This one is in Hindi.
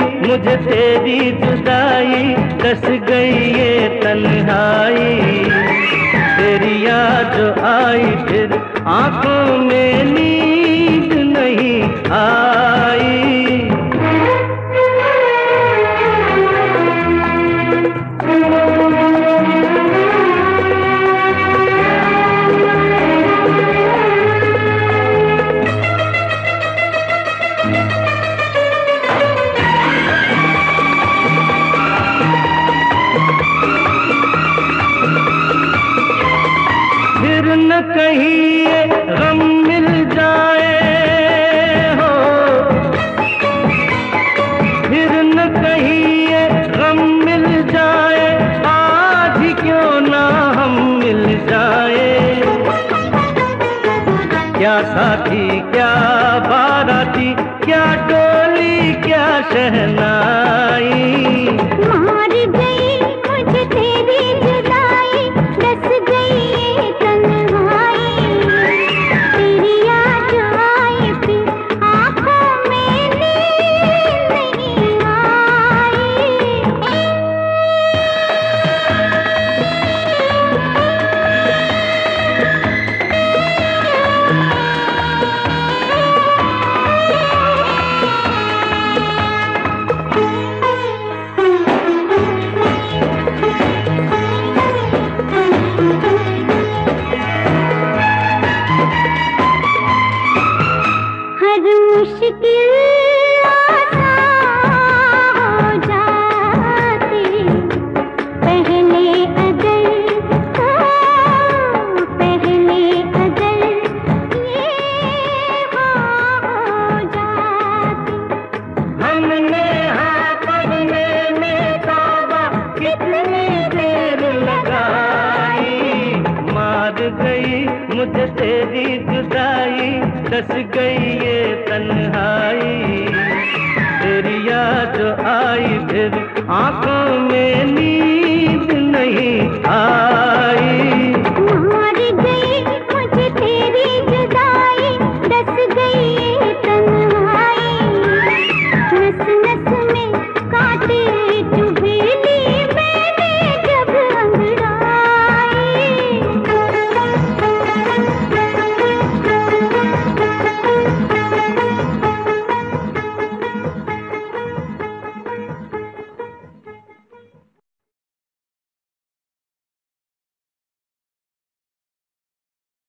मुझे तेरी जुदाई कस गई ये तन्हाई। तेरी याद आई फिर आँखों में नींद नहीं आई कहीं ये गम मिल जाए, हो। फिर न कहीं ये गम मिल जाए, आज क्यों ना हम मिल जाए। क्या साथी, क्या बाराती, क्या डोली क्या शहनाई। गई मुझे तेरी जुदाई दस गई ये तन्हाई। तेरी याद आई फिर आँखों में नी